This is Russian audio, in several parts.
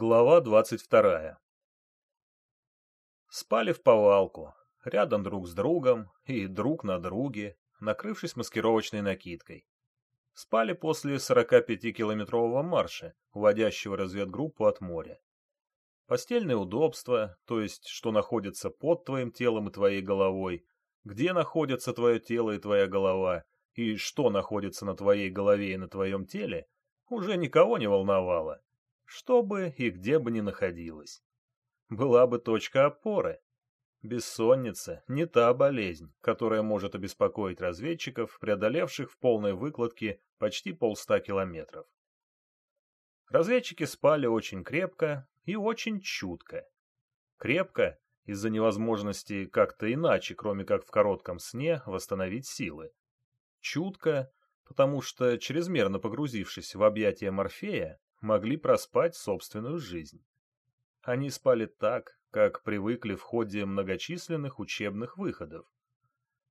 Глава двадцать вторая Спали в повалку, рядом друг с другом и друг на друге, накрывшись маскировочной накидкой. Спали после 45-километрового марша, уводящего разведгруппу от моря. Постельные удобства, то есть что находится под твоим телом и твоей головой, где находится твое тело и твоя голова, и что находится на твоей голове и на твоем теле, уже никого не волновало, что бы и где бы ни находилось. Была бы точка опоры. Бессонница — не та болезнь, которая может обеспокоить разведчиков, преодолевших в полной выкладке почти полста километров. Разведчики спали очень крепко и очень чутко. Крепко из-за невозможности как-то иначе, кроме как в коротком сне, восстановить силы. Чутко, потому что, чрезмерно погрузившись в объятия Морфея, могли проспать собственную жизнь. Они спали так, как привыкли в ходе многочисленных учебных выходов.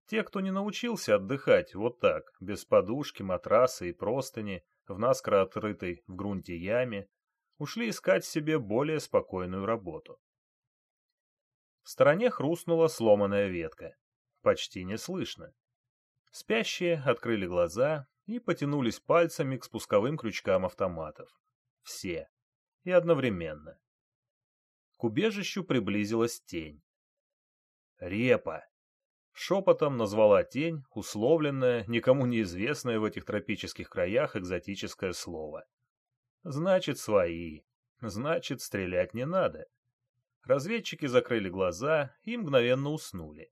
Те, кто не научился отдыхать вот так, без подушки, матраса и простыни, в наскоро отрытой в грунте яме, ушли искать себе более спокойную работу. В стороне хрустнула сломанная ветка. Почти не слышно. Спящие открыли глаза и потянулись пальцами к спусковым крючкам автоматов. Все. И одновременно. К убежищу приблизилась тень. «Репа!» Шепотом назвала тень, условленное, никому неизвестное в этих тропических краях экзотическое слово. Значит, свои. Значит, стрелять не надо. Разведчики закрыли глаза и мгновенно уснули.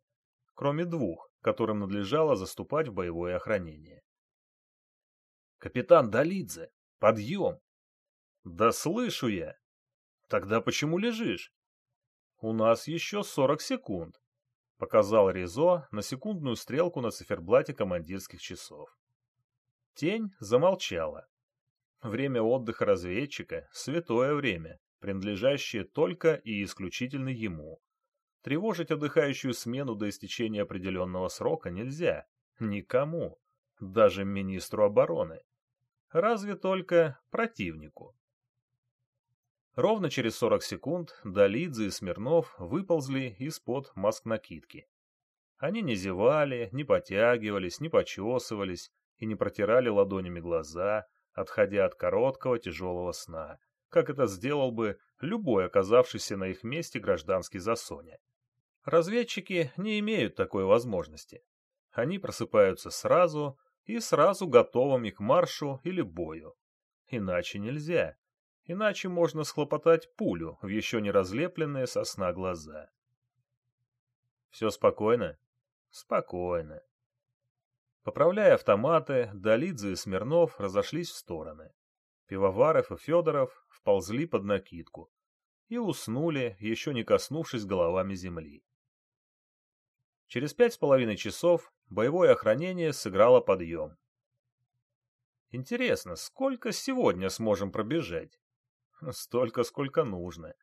Кроме двух, которым надлежало заступать в боевое охранение. «Капитан Долидзе, подъем!» «Да слышу я!» «Тогда почему лежишь?» «У нас еще сорок секунд», — показал Ризо на секундную стрелку на циферблате командирских часов. Тень замолчала. Время отдыха разведчика — святое время, принадлежащее только и исключительно ему. Тревожить отдыхающую смену до истечения определенного срока нельзя. Никому. Даже министру обороны. Разве только противнику. Ровно через 40 секунд Долидзе и Смирнов выползли из-под маск-накидки. Они не зевали, не потягивались, не почесывались и не протирали ладонями глаза, отходя от короткого тяжелого сна, как это сделал бы любой оказавшийся на их месте гражданский засоня. Разведчики не имеют такой возможности. Они просыпаются сразу и сразу готовыми к маршу или бою. Иначе нельзя. Иначе можно схлопотать пулю в еще не разлепленные со сна глаза. Все спокойно? Спокойно. Поправляя автоматы, Долидзе и Смирнов разошлись в стороны. Пивоваров и Федоров вползли под накидку и уснули, еще не коснувшись головами земли. Через пять с половиной часов боевое охранение сыграло подъем. Интересно, сколько сегодня сможем пробежать? Столько, сколько нужно.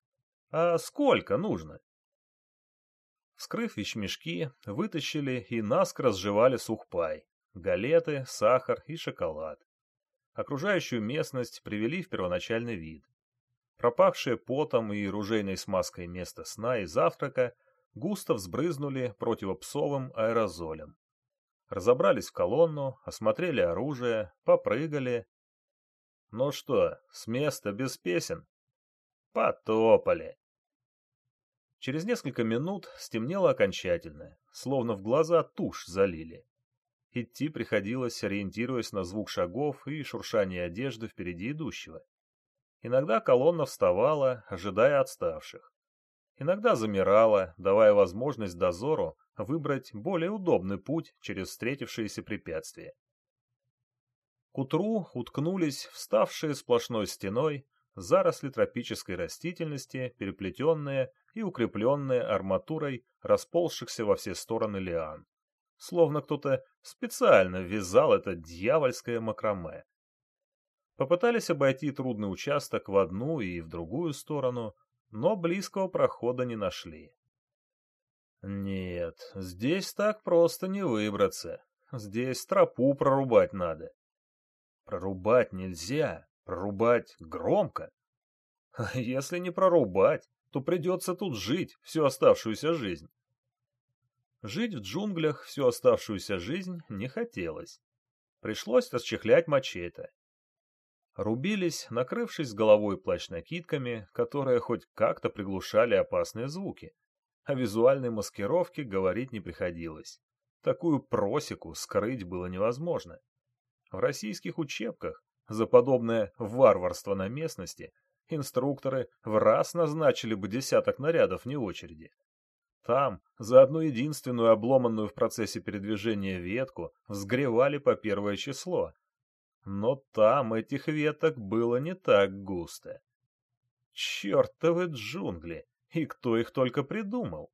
А сколько нужно? Вскрыв вещмешки, вытащили и наскоро сживали сухпай, галеты, сахар и шоколад. Окружающую местность привели в первоначальный вид. Пропавшее потом и ружейной смазкой место сна и завтрака густо взбрызнули противопсовым аэрозолем. Разобрались в колонну, осмотрели оружие, попрыгали, ну что, с места без песен? Потопали. Через несколько минут стемнело окончательно, словно в глаза тушь залили. Идти приходилось, ориентируясь на звук шагов и шуршание одежды впереди идущего. Иногда колонна вставала, ожидая отставших. Иногда замирала, давая возможность дозору выбрать более удобный путь через встретившиеся препятствия. К утру уткнулись вставшие сплошной стеной заросли тропической растительности, переплетенные и укрепленные арматурой расползшихся во все стороны лиан. Словно кто-то специально ввязал это дьявольское макраме. Попытались обойти трудный участок в одну и в другую сторону, но близкого прохода не нашли. Нет, здесь так просто не выбраться. Здесь тропу прорубать надо. Прорубать нельзя, прорубать громко. Если не прорубать, то придется тут жить всю оставшуюся жизнь. Жить в джунглях всю оставшуюся жизнь не хотелось. Пришлось расчехлять мачете. Рубились, накрывшись головой плащ-накидками, которые хоть как-то приглушали опасные звуки. О визуальной маскировке говорить не приходилось. Такую просеку скрыть было невозможно. В российских учебках за подобное варварство на местности инструкторы в раз назначили бы десяток нарядов вне очереди. Там, за одну единственную обломанную в процессе передвижения ветку, взгревали по первое число. Но там этих веток было не так густо. Чертовы джунгли! И кто их только придумал?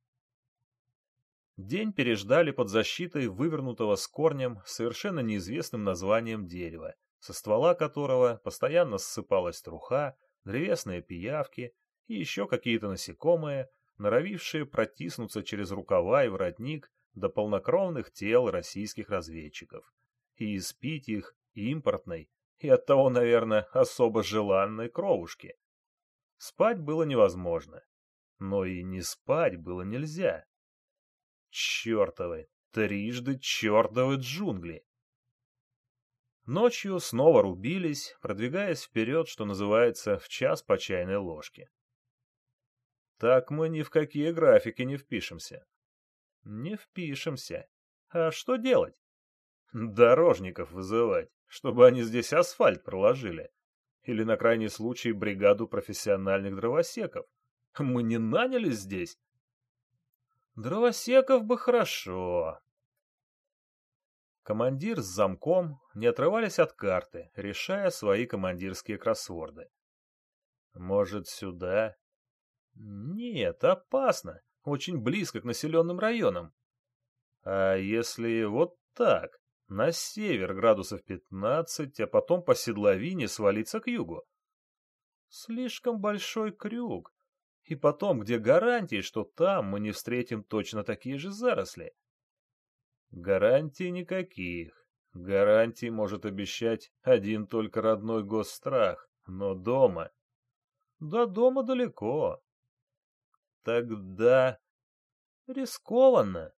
День переждали под защитой вывернутого с корнем совершенно неизвестным названием дерева, со ствола которого постоянно ссыпалась труха, древесные пиявки и еще какие-то насекомые, норовившие протиснуться через рукава и воротник до полнокровных тел российских разведчиков и испить их импортной и оттого, наверное, особо желанной кровушки. Спать было невозможно, но и не спать было нельзя. Чертовы, трижды чертовы джунгли! Ночью снова рубились, продвигаясь вперед, что называется, в час по чайной ложке. Так мы ни в какие графики не впишемся. Не впишемся. А что делать? Дорожников вызывать, чтобы они здесь асфальт проложили. Или, на крайний случай, бригаду профессиональных дровосеков. Мы не наняли здесь? Дровосеков бы хорошо. Командир с замком не отрывались от карты, решая свои командирские кроссворды. Может, сюда? Нет, опасно. Очень близко к населенным районам. А если вот так, на север градусов 15, а потом по седловине свалиться к югу? Слишком большой крюк. И потом, где гарантии, что там мы не встретим точно такие же заросли? Гарантий никаких. Гарантий может обещать один только родной госстрах, но дома... До дома далеко. Тогда рискованно.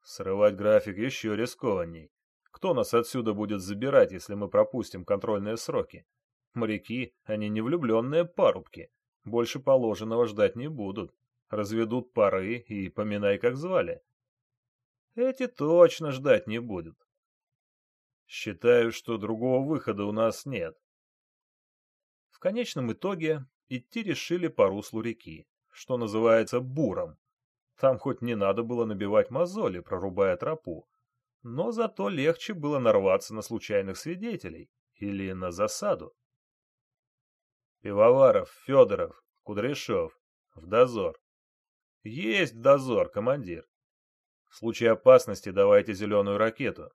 Срывать график еще рискованней. Кто нас отсюда будет забирать, если мы пропустим контрольные сроки? Моряки, они не влюбленные парубки. Больше положенного ждать не будут. Разведут пары и поминай, как звали. Эти точно ждать не будут. Считаю, что другого выхода у нас нет. В конечном итоге идти решили по руслу реки что называется, буром. Там хоть не надо было набивать мозоли, прорубая тропу, но зато легче было нарваться на случайных свидетелей или на засаду. Пивоваров, Федоров, Кудряшов, в дозор. Есть дозор, командир. В случае опасности давайте зеленую ракету.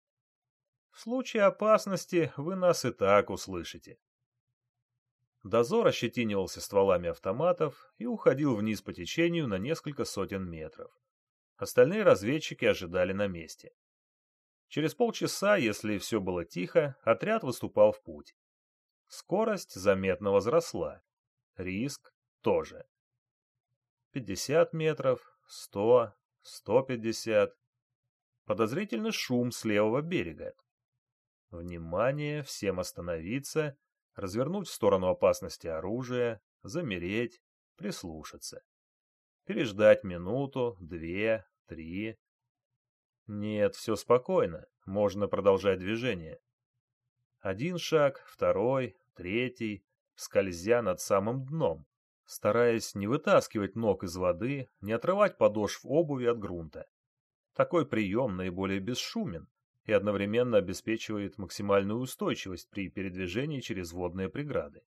В случае опасности вы нас и так услышите. Дозор ощетинивался стволами автоматов и уходил вниз по течению на несколько сотен метров. Остальные разведчики ожидали на месте. Через полчаса, если все было тихо, отряд выступал в путь. Скорость заметно возросла. Риск тоже. 50 метров, 100, 150. Подозрительный шум с левого берега. Внимание, всем остановиться развернуть в сторону опасности оружие, замереть, прислушаться. Переждать минуту, две, три. Нет, все спокойно, можно продолжать движение. Один шаг, второй, третий, скользя над самым дном, стараясь не вытаскивать ног из воды, не отрывать подошв обуви от грунта. Такой прием наиболее бесшумен, и одновременно обеспечивает максимальную устойчивость при передвижении через водные преграды.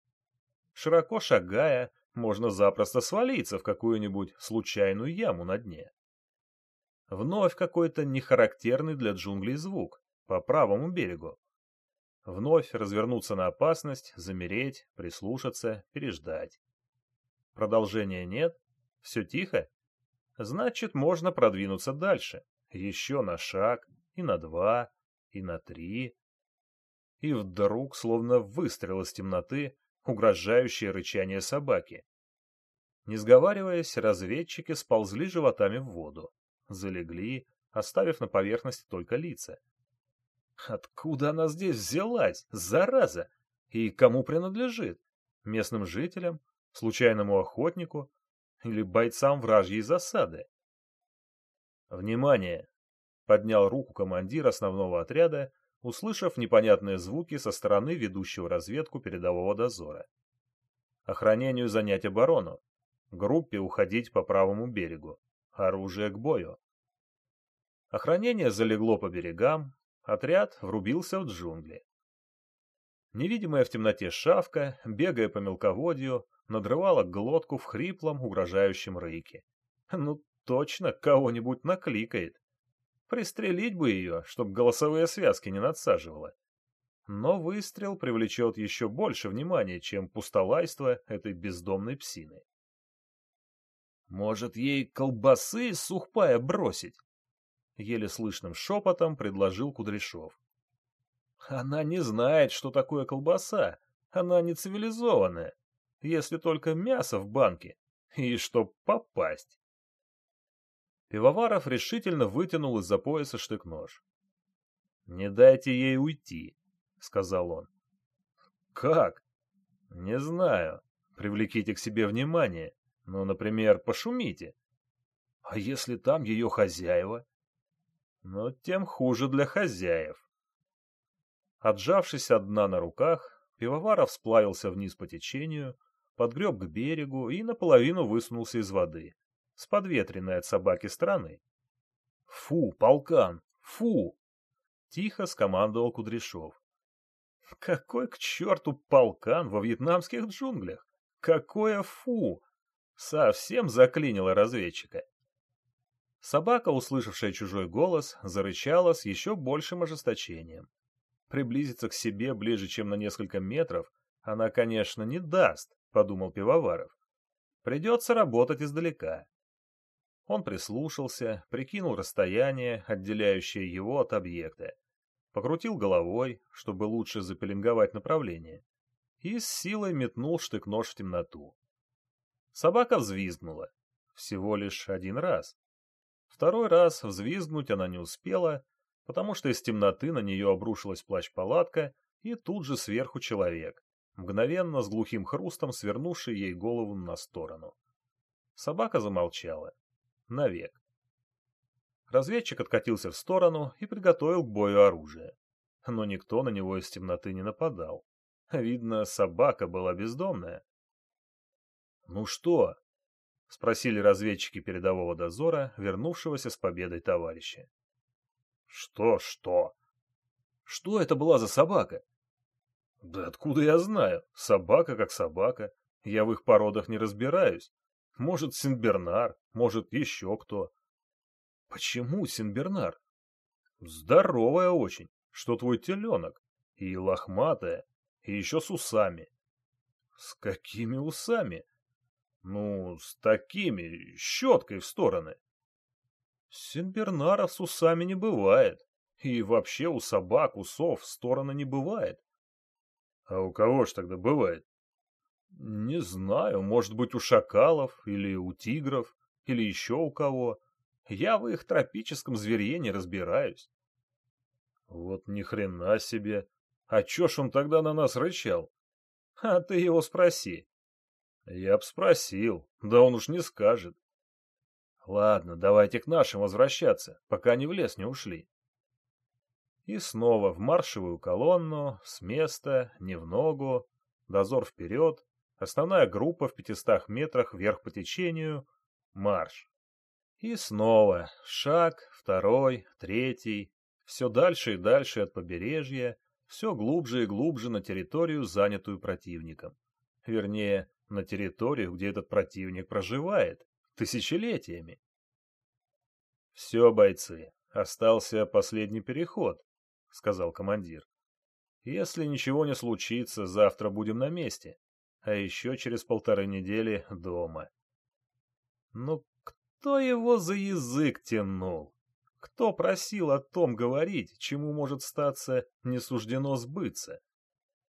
Широко шагая, можно запросто свалиться в какую-нибудь случайную яму на дне. Вновь какой-то нехарактерный для джунглей звук по правому берегу. Вновь развернуться на опасность, замереть, прислушаться, переждать. Продолжения нет? Все тихо? Значит, можно продвинуться дальше. Еще на шаг, и на два, и на три. И вдруг, словно выстрел из темноты, угрожающее рычание собаки. Не сговариваясь, разведчики сползли животами в воду, залегли, оставив на поверхности только лица. Откуда она здесь взялась, зараза? И кому принадлежит? Местным жителям? Случайному охотнику? Или бойцам вражьей засады? «Внимание!» — поднял руку командир основного отряда, услышав непонятные звуки со стороны ведущего разведку передового дозора. «Охранению занять оборону. Группе уходить по правому берегу. Оружие к бою». Охранение залегло по берегам, отряд врубился в джунгли. Невидимая в темноте шавка, бегая по мелководью, надрывала глотку в хриплом, угрожающем рыке. Ну, точно кого-нибудь накликает. Пристрелить бы ее, чтоб голосовые связки не надсаживала. Но выстрел привлечет еще больше внимания, чем пустолайство этой бездомной псины. Может, ей колбасы сухпая бросить? Еле слышным шепотом предложил Кудряшов. Она не знает, что такое колбаса. Она не цивилизованная. Если только мясо в банке. И чтоб попасть. Пивоваров решительно вытянул из-за пояса штык-нож. «Не дайте ей уйти», — сказал он. «Как?» «Не знаю. Привлеките к себе внимание. Ну, например, пошумите. А если там ее хозяева?» «Ну, тем хуже для хозяев». Отжавшись от дна на руках, Пивоваров сплавился вниз по течению, подгреб к берегу и наполовину высунулся из воды с подветренной от собаки стороны. «Фу, полкан! Фу!» — тихо скомандовал Кудряшов. «Какой к черту полкан во вьетнамских джунглях? Какое фу!» Совсем заклинило разведчика. Собака, услышавшая чужой голос, зарычала с еще большим ожесточением. Приблизиться к себе ближе, чем на несколько метров, она, конечно, не даст, — подумал Пивоваров. Придется работать издалека. Он прислушался, прикинул расстояние, отделяющее его от объекта, покрутил головой, чтобы лучше запеленговать направление, и с силой метнул штык-нож в темноту. Собака взвизгнула. Всего лишь один раз. Второй раз взвизгнуть она не успела, потому что из темноты на нее обрушилась плащ-палатка и тут же сверху человек, мгновенно с глухим хрустом свернувший ей голову на сторону. Собака замолчала навек. Разведчик откатился в сторону и приготовил к бою оружие. Но никто на него из темноты не нападал. Видно, собака была бездомная. «Ну что?» — спросили разведчики передового дозора, вернувшегося с победой товарища. «Что, что?» «Что это была за собака?» «Да откуда я знаю? Собака как собака. Я в их породах не разбираюсь. Может, Синбернар, может, еще кто. Почему Синбернар? Здоровая очень, что твой теленок. И лохматая, и еще с усами. С какими усами? Ну, с такими, щеткой в стороны. Синбернара с усами не бывает. И вообще у собак усов в стороны не бывает. А у кого ж тогда бывает? Не знаю, может быть, у шакалов или у тигров, или еще у кого. Я в их тропическом зверье не разбираюсь. Вот ни хрена себе. А чё ж он тогда на нас рычал? А ты его спроси. Я б спросил, да он уж не скажет. Ладно, давайте к нашим возвращаться, пока они в лес не ушли. И снова в маршевую колонну, с места, не в ногу, дозор вперед, Основная группа в 500 метрах вверх по течению. Марш. И снова шаг, второй, третий. Все дальше и дальше от побережья, все глубже и глубже на территорию, занятую противником. Вернее, на территорию, где этот противник проживает, тысячелетиями. «Все, бойцы, остался последний переход», — сказал командир. «Если ничего не случится, завтра будем на месте а еще через полторы недели дома. Ну, кто его за язык тянул? Кто просил о том говорить, чему может статься не суждено сбыться?